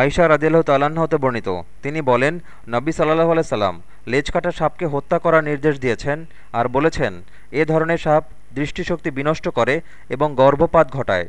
আয়সা রাজিয়াল্লাহ তাল্লাহ্ন হতে বর্ণিত। তিনি বলেন, নবী সাল্লাহ আলাইসাল্লাম লেজ কাটা সাপকে হত্যা করার নির্দেশ দিয়েছেন আর বলেছেন, এ ধরনের সাপ দৃষ্টিশক্তি বিনষ্ট করে এবং গর্ভপাত ঘটায়।